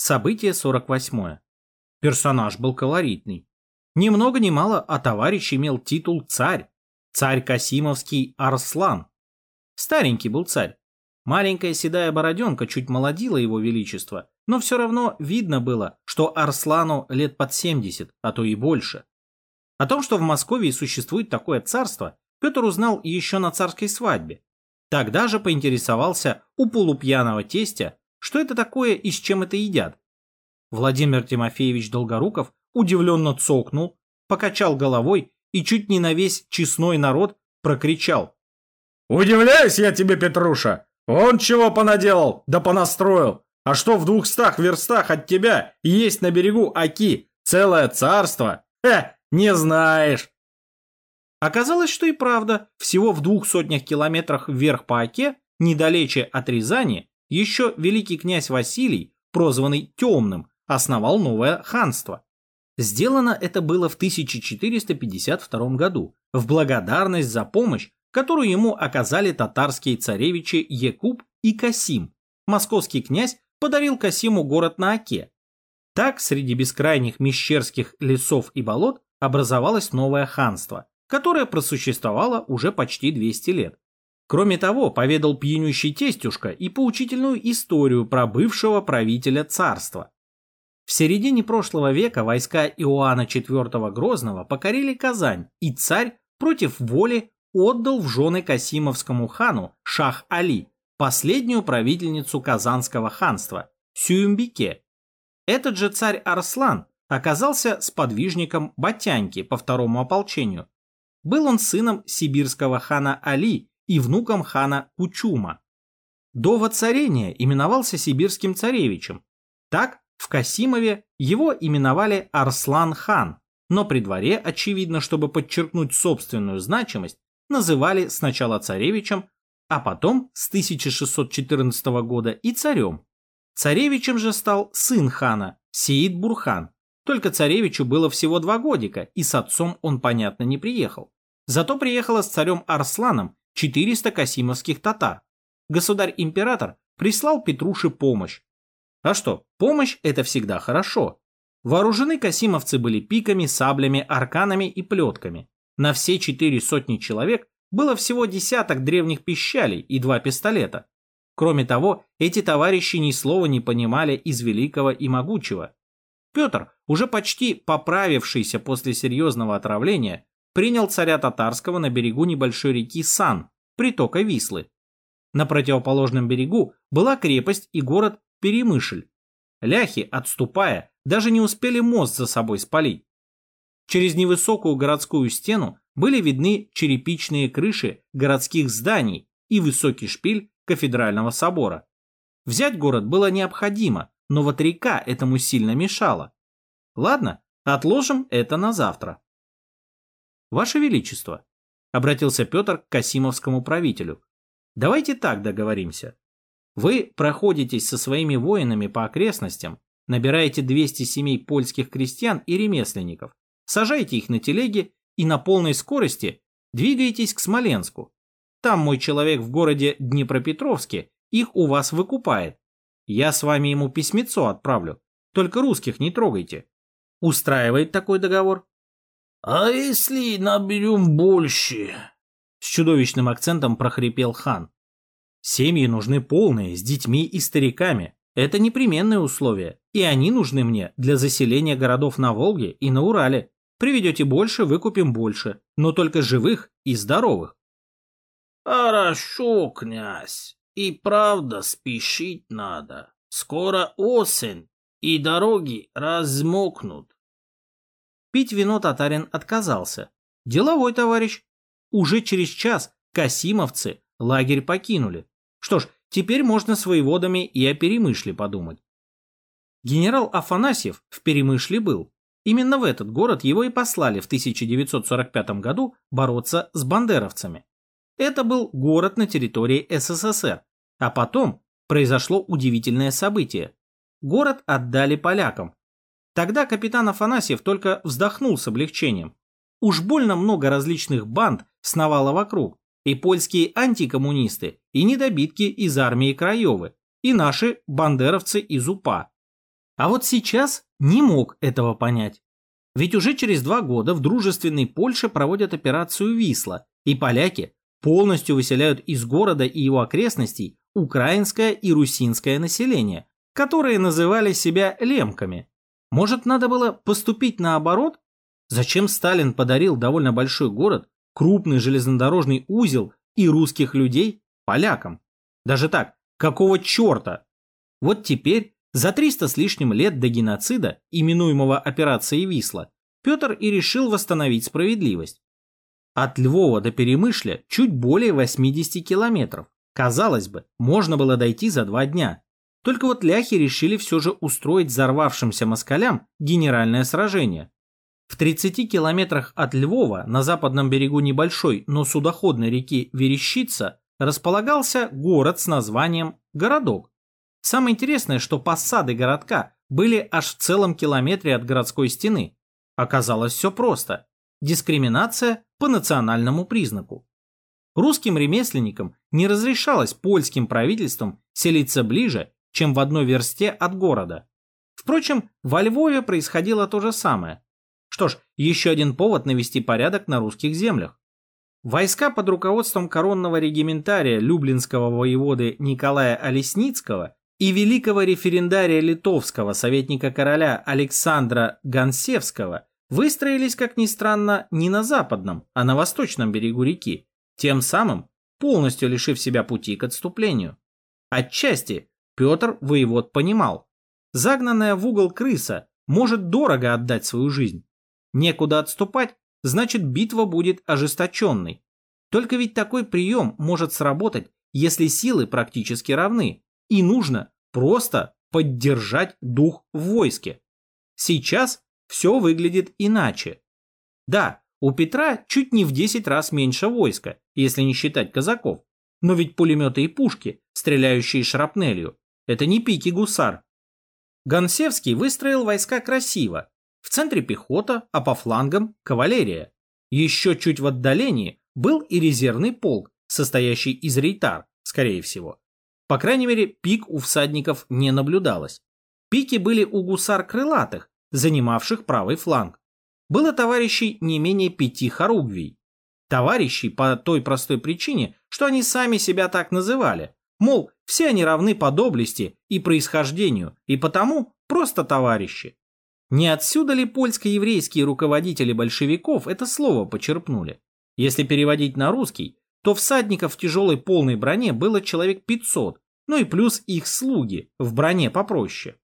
Событие 48. Персонаж был колоритный. Ни много ни мало, а товарищ имел титул царь. Царь Касимовский Арслан. Старенький был царь. Маленькая седая бороденка чуть молодила его величество, но все равно видно было, что Арслану лет под 70, а то и больше. О том, что в Москве существует такое царство, Петр узнал еще на царской свадьбе. Тогда же поинтересовался у полупьяного тестя, что это такое и с чем это едят. Владимир Тимофеевич Долгоруков удивленно цокнул, покачал головой и чуть не на весь честной народ прокричал. «Удивляюсь я тебе, Петруша! Он чего понаделал, да понастроил! А что в двухстах верстах от тебя есть на берегу Оки целое царство? Э, не знаешь!» Оказалось, что и правда, всего в двух сотнях километрах вверх по Оке, недалече от Рязани, еще великий князь Василий, прозванный Темным, основал новое ханство. Сделано это было в 1452 году в благодарность за помощь, которую ему оказали татарские царевичи Якуб и Касим. Московский князь подарил Касиму город на Оке. Так, среди бескрайних мещерских лесов и болот образовалось новое ханство, которое просуществовало уже почти 200 лет. Кроме того, поведал пьянющий тестюшка и поучительную историю про бывшего правителя царства. В середине прошлого века войска Иоанна IV Грозного покорили Казань, и царь против воли отдал в жены Касимовскому хану Шах-Али, последнюю правительницу Казанского ханства, Сююмбике. Этот же царь Арслан оказался сподвижником Батяньки по второму ополчению. Был он сыном сибирского хана Али и внуком хана Кучума. До воцарения именовался сибирским царевичем. Так в Касимове его именовали Арслан-хан, но при дворе, очевидно, чтобы подчеркнуть собственную значимость, называли сначала царевичем, а потом с 1614 года и царем. Царевичем же стал сын хана, Сеид Бурхан. Только царевичу было всего два годика, и с отцом он, понятно, не приехал. Зато приехало с царем Арсланом 400 касимовских татар. Государь-император прислал Петруше помощь, а что, помощь – это всегда хорошо. Вооружены касимовцы были пиками, саблями, арканами и плетками. На все четыре сотни человек было всего десяток древних пищалей и два пистолета. Кроме того, эти товарищи ни слова не понимали из великого и могучего. Петр, уже почти поправившийся после серьезного отравления, принял царя татарского на берегу небольшой реки Сан, притока Вислы. На противоположном берегу была крепость и город Перемышль. Ляхи, отступая, даже не успели мост за собой спалить. Через невысокую городскую стену были видны черепичные крыши городских зданий и высокий шпиль кафедрального собора. Взять город было необходимо, но вот река этому сильно мешала. Ладно, отложим это на завтра. Ваше Величество, обратился Петр к Касимовскому правителю, давайте так договоримся. Вы проходитесь со своими воинами по окрестностям, набираете 200 семей польских крестьян и ремесленников, сажаете их на телеги и на полной скорости двигаетесь к Смоленску. Там мой человек в городе Днепропетровске их у вас выкупает. Я с вами ему письмецо отправлю, только русских не трогайте. Устраивает такой договор? А если наберем больше? С чудовищным акцентом прохрипел хан. Семьи нужны полные, с детьми и стариками. Это непременное условие, и они нужны мне для заселения городов на Волге и на Урале. Приведете больше, выкупим больше, но только живых и здоровых. Хорошо, князь, и правда спешить надо. Скоро осень, и дороги размокнут. Пить вино татарин отказался. Деловой товарищ. Уже через час касимовцы лагерь покинули. Что ж, теперь можно с воеводами и о Перемышле подумать. Генерал Афанасьев в Перемышле был. Именно в этот город его и послали в 1945 году бороться с бандеровцами. Это был город на территории СССР. А потом произошло удивительное событие. Город отдали полякам. Тогда капитан Афанасьев только вздохнул с облегчением. Уж больно много различных банд сновало вокруг, и польские антикоммунисты, и недобитки из армии Краевы, и наши бандеровцы из УПА. А вот сейчас не мог этого понять. Ведь уже через два года в дружественной Польше проводят операцию «Висла», и поляки полностью выселяют из города и его окрестностей украинское и русинское население, которые называли себя лемками. Может, надо было поступить наоборот? Зачем Сталин подарил довольно большой город, крупный железнодорожный узел и русских людей полякам? Даже так, какого черта? Вот теперь, за 300 с лишним лет до геноцида, именуемого операцией Висла, Петр и решил восстановить справедливость. От Львова до Перемышля чуть более 80 километров. Казалось бы, можно было дойти за два дня. Только вот ляхи решили все же устроить взорвавшимся москалям генеральное сражение. В 30 километрах от Львова, на западном берегу небольшой, но судоходной реки Верещица, располагался город с названием Городок. Самое интересное, что посады городка были аж в целом километре от городской стены. Оказалось все просто. Дискриминация по национальному признаку. Русским ремесленникам не разрешалось польским правительством селиться ближе, чем в одной версте от города. Впрочем, во Львове происходило то же самое. Что ж, еще один повод навести порядок на русских землях. Войска под руководством коронного региментария люблинского воеводы Николая Олесницкого и великого референдария литовского советника короля Александра Гансевского выстроились, как ни странно, не на западном, а на восточном берегу реки, тем самым полностью лишив себя пути к отступлению. Отчасти Петр воевод понимал, загнанная в угол крыса может дорого отдать свою жизнь. Некуда отступать, значит битва будет ожесточенной. Только ведь такой прием может сработать, если силы практически равны, и нужно просто поддержать дух в войске. Сейчас все выглядит иначе. Да, у Петра чуть не в 10 раз меньше войска, если не считать казаков. Но ведь пулеметы и пушки, стреляющие шрапнелью, это не пики гусар. Гонсевский выстроил войска красиво. В центре пехота, а по флангам кавалерия. Еще чуть в отдалении был и резервный полк, состоящий из рейтар, скорее всего. По крайней мере, пик у всадников не наблюдалось. Пики были у гусар крылатых, занимавших правый фланг. Было товарищей не менее пяти хоругвий. Товарищей по той простой причине, что они сами себя так называли. Мол, все они равны по доблести и происхождению, и потому просто товарищи. Не отсюда ли польско-еврейские руководители большевиков это слово почерпнули? Если переводить на русский, то всадников в тяжелой полной броне было человек 500, ну и плюс их слуги в броне попроще.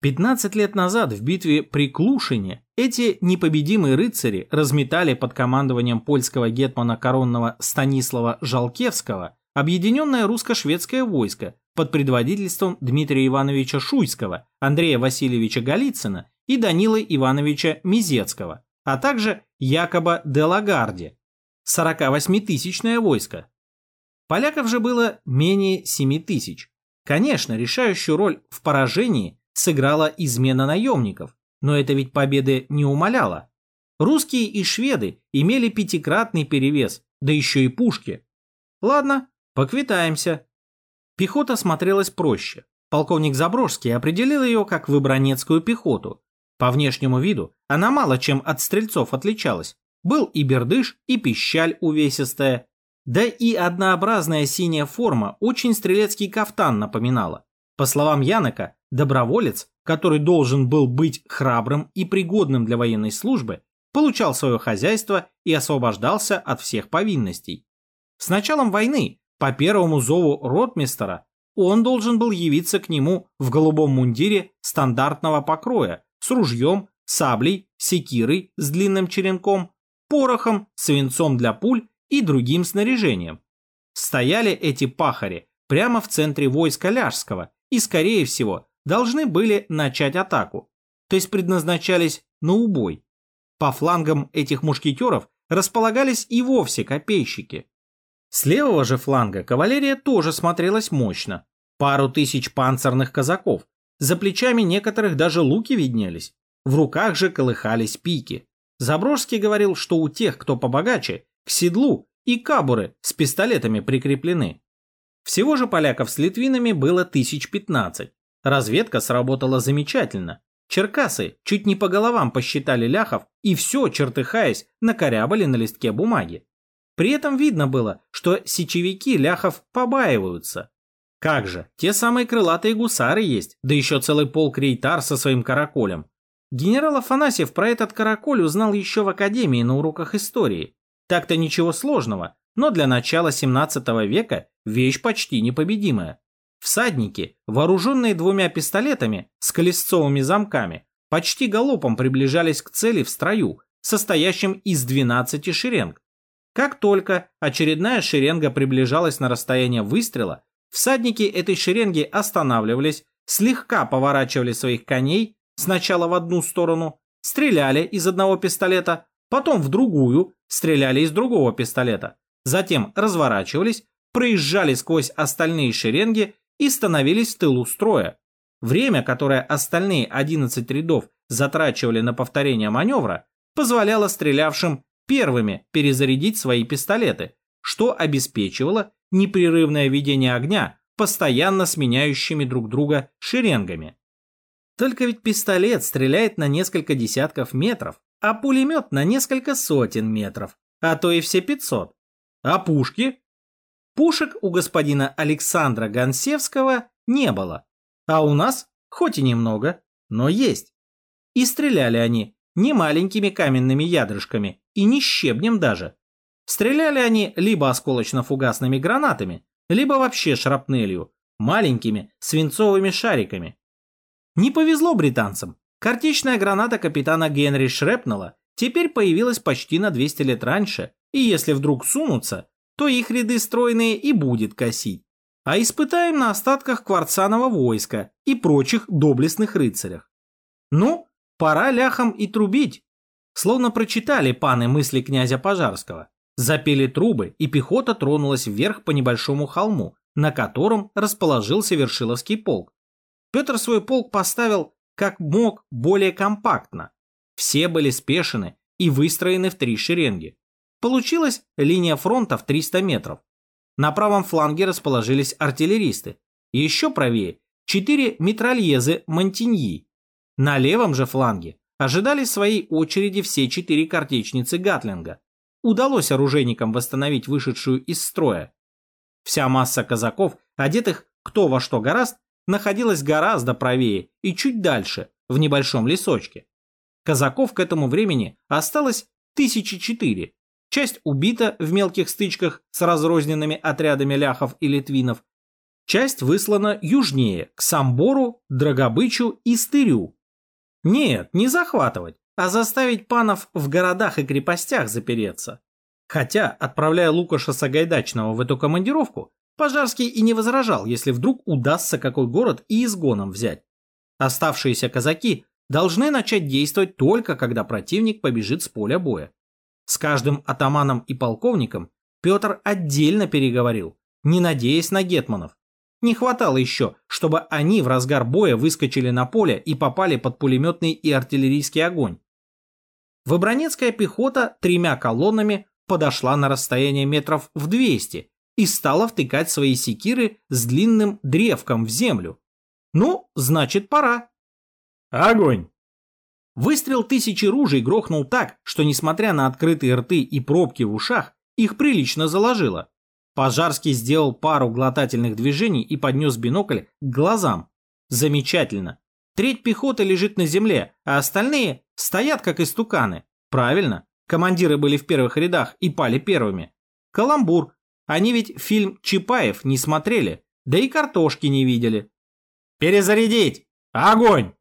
15 лет назад в битве при Клушине эти непобедимые рыцари разметали под командованием польского гетмана коронного Станислава Жалкевского объединенное русско-шведское войско под предводительством Дмитрия Ивановича Шуйского, Андрея Васильевича Голицына и Данилы Ивановича Мизецкого, а также Якоба де Лагарди, 48-тысячное войско. Поляков же было менее 7 тысяч. Конечно, решающую роль в поражении сыграла измена наемников, но это ведь победы не умаляло. Русские и шведы имели пятикратный перевес, да еще и пушки. Ладно, поквитаемся. Пехота смотрелась проще. Полковник Заброжский определил ее как выбронецкую пехоту. По внешнему виду она мало чем от стрельцов отличалась. Был и бердыш, и пищаль увесистая. Да и однообразная синяя форма очень стрелецкий кафтан напоминала. По словам Янока, доброволец, который должен был быть храбрым и пригодным для военной службы, получал свое хозяйство и освобождался от всех повинностей. С началом войны, по первому зову ротмистера, он должен был явиться к нему в голубом мундире стандартного покроя с ружьем, саблей, секирой с длинным черенком, порохом, свинцом для пуль и другим снаряжением. Стояли эти пахари прямо в центре войска Ляжского и, скорее всего, должны были начать атаку, то есть предназначались на убой. По флангам этих мушкетеров располагались и вовсе копейщики. С левого же фланга кавалерия тоже смотрелась мощно. Пару тысяч панцирных казаков. За плечами некоторых даже луки виднелись. В руках же колыхались пики. Заброжский говорил, что у тех, кто побогаче, к седлу и кабуры с пистолетами прикреплены. Всего же поляков с литвинами было тысяч пятнадцать. Разведка сработала замечательно. Черкасы чуть не по головам посчитали ляхов и все, чертыхаясь, накорябали на листке бумаги. При этом видно было, что сечевики ляхов побаиваются. Как же, те самые крылатые гусары есть, да еще целый полк рейтар со своим караколем. Генерал Афанасьев про этот караколь узнал еще в академии на уроках истории. Так-то ничего сложного, но для начала 17 века вещь почти непобедимая. Всадники, вооруженные двумя пистолетами с колесцовыми замками, почти галопом приближались к цели в строю, состоящем из 12 шеренг. Как только очередная шеренга приближалась на расстояние выстрела, всадники этой шеренги останавливались, слегка поворачивали своих коней сначала в одну сторону, стреляли из одного пистолета, потом в другую, стреляли из другого пистолета, затем разворачивались, проезжали сквозь остальные шеренги и становились в тылу строя. Время, которое остальные 11 рядов затрачивали на повторение маневра, позволяло стрелявшим первыми перезарядить свои пистолеты, что обеспечивало непрерывное ведение огня постоянно сменяющими друг друга шеренгами. Только ведь пистолет стреляет на несколько десятков метров, а пулемет на несколько сотен метров, а то и все 500. А пушки? Пушек у господина Александра Гонсевского не было, а у нас, хоть и немного, но есть. И стреляли они не маленькими каменными ядрышками и не щебнем даже. Стреляли они либо осколочно-фугасными гранатами, либо вообще шрапнелью, маленькими свинцовыми шариками. Не повезло британцам. Картечная граната капитана Генри Шрепнелла теперь появилась почти на 200 лет раньше, и если вдруг сунутся, то их ряды стройные и будет косить. А испытаем на остатках кварцаного войска и прочих доблестных рыцарях. Ну, пора ляхам и трубить. Словно прочитали паны мысли князя Пожарского. Запели трубы, и пехота тронулась вверх по небольшому холму, на котором расположился Вершиловский полк. Петр свой полк поставил как мог более компактно. Все были спешены и выстроены в три шеренги. Получилась линия фронта в 300 метров. На правом фланге расположились артиллеристы. Еще правее – четыре метрольезы Монтиньи. На левом же фланге ожидали своей очереди все четыре картечницы Гатлинга. Удалось оружейникам восстановить вышедшую из строя. Вся масса казаков, одетых кто во что гораст, находилась гораздо правее и чуть дальше, в небольшом лесочке. Казаков к этому времени осталось тысячи четыре, часть убита в мелких стычках с разрозненными отрядами ляхов и литвинов, часть выслана южнее, к Самбору, Драгобычу и Стырю. Нет, не захватывать, а заставить панов в городах и крепостях запереться. Хотя, отправляя Лукаша Сагайдачного в эту командировку, Пожарский и не возражал, если вдруг удастся какой город и изгоном взять. Оставшиеся казаки должны начать действовать только когда противник побежит с поля боя. С каждым атаманом и полковником Петр отдельно переговорил, не надеясь на гетманов. Не хватало еще, чтобы они в разгар боя выскочили на поле и попали под пулеметный и артиллерийский огонь. Выбронецкая пехота тремя колоннами подошла на расстояние метров в 200 и стала втыкать свои секиры с длинным древком в землю. Ну, значит, пора. Огонь! Выстрел тысячи ружей грохнул так, что, несмотря на открытые рты и пробки в ушах, их прилично заложило. Пожарский сделал пару глотательных движений и поднес бинокль к глазам. Замечательно. Треть пехоты лежит на земле, а остальные стоят как истуканы. Правильно. Командиры были в первых рядах и пали первыми. Каламбур. Они ведь фильм «Чапаев» не смотрели, да и картошки не видели. Перезарядить! Огонь!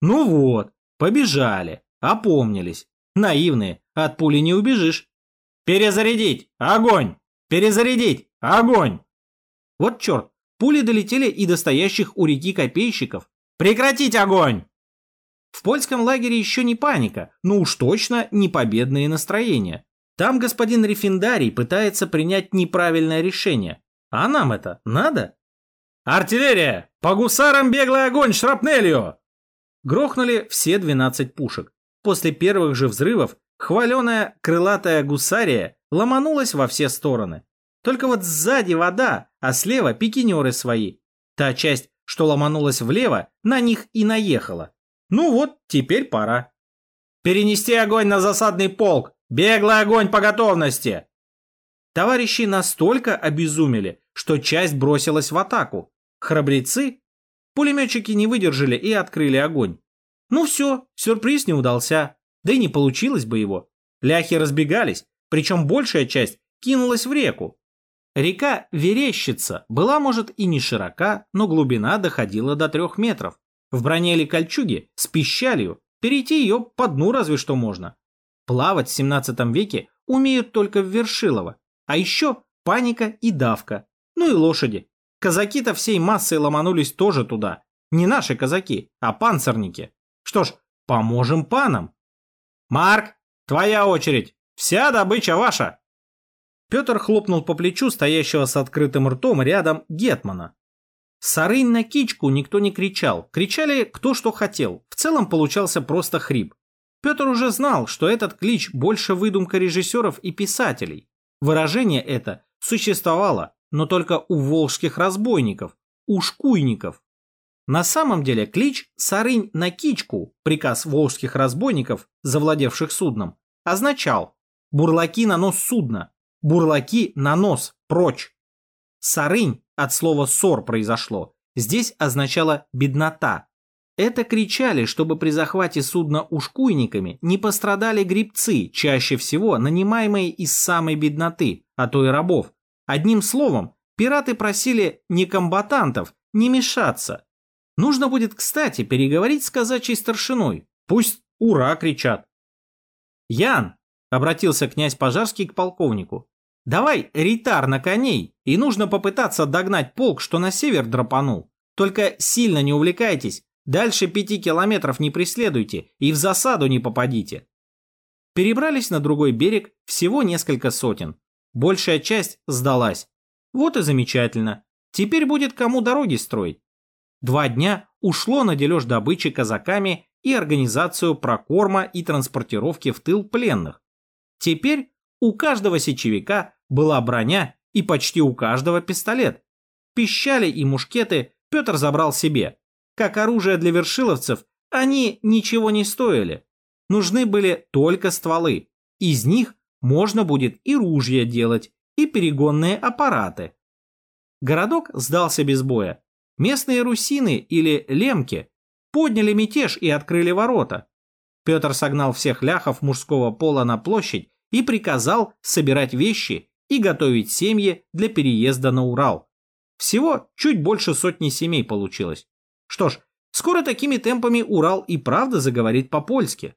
Ну вот, Побежали, опомнились. Наивные, от пули не убежишь. Перезарядить! Огонь! Перезарядить! Огонь! Вот черт, пули долетели и до стоящих у реки копейщиков. Прекратить огонь! В польском лагере еще не паника, но уж точно не победные настроения. Там господин Рефиндарий пытается принять неправильное решение. А нам это надо? Артиллерия! По гусарам беглый огонь шрапнелью! Грохнули все 12 пушек. После первых же взрывов хваленая крылатая гусария ломанулась во все стороны. Только вот сзади вода, а слева пикинеры свои. Та часть что ломанулась влево, на них и наехала. Ну вот, теперь пора. Перенести огонь на засадный полк! Беглый огонь по готовности! Товарищи настолько обезумели, что часть бросилась в атаку. Храбрецы? Пулеметчики не выдержали и открыли огонь. Ну все, сюрприз не удался. Да и не получилось бы его. Ляхи разбегались, причем большая часть кинулась в реку. Река Верещица была, может, и не широка, но глубина доходила до трех метров. В броне или кольчуге с пищалью перейти ее по дну разве что можно. Плавать в 17 веке умеют только в Вершилово, а еще паника и давка. Ну и лошади. Казаки-то всей массой ломанулись тоже туда. Не наши казаки, а панцирники. Что ж, поможем панам. Марк, твоя очередь. Вся добыча ваша. Петр хлопнул по плечу стоящего с открытым ртом рядом Гетмана. Сарынь на кичку никто не кричал. Кричали кто что хотел. В целом получался просто хрип. Петр уже знал, что этот клич больше выдумка режиссеров и писателей. Выражение это существовало, но только у волжских разбойников, у шкуйников. На самом деле клич «Сарынь на кичку» приказ волжских разбойников, завладевших судном, означал «бурлаки на нос судна», «бурлаки на нос, прочь». «Сарынь» от слова «сор» произошло, здесь означало «беднота». Это кричали, чтобы при захвате судна ушкуйниками не пострадали грибцы, чаще всего нанимаемые из самой бедноты, а то и рабов. Одним словом, пираты просили не комбатантов не мешаться. Нужно будет, кстати, переговорить с казачьей старшиной. Пусть «Ура!» кричат. «Ян!» — обратился князь Пожарский к полковнику. «Давай ритар на коней, и нужно попытаться догнать полк, что на север драпанул. Только сильно не увлекайтесь, Дальше пяти километров не преследуйте и в засаду не попадите. Перебрались на другой берег всего несколько сотен. Большая часть сдалась. Вот и замечательно. Теперь будет кому дороги строить. Два дня ушло на дележ добычи казаками и организацию прокорма и транспортировки в тыл пленных. Теперь у каждого сечевика была броня и почти у каждого пистолет. Пищали и мушкеты Петр забрал себе, как оружие для вершиловцев, они ничего не стоили. Нужны были только стволы. Из них можно будет и ружья делать, и перегонные аппараты. Городок сдался без боя. Местные русины или лемки подняли мятеж и открыли ворота. Петр согнал всех ляхов мужского пола на площадь и приказал собирать вещи и готовить семьи для переезда на Урал. Всего чуть больше сотни семей получилось. Что ж, скоро такими темпами Урал и правда заговорит по-польски.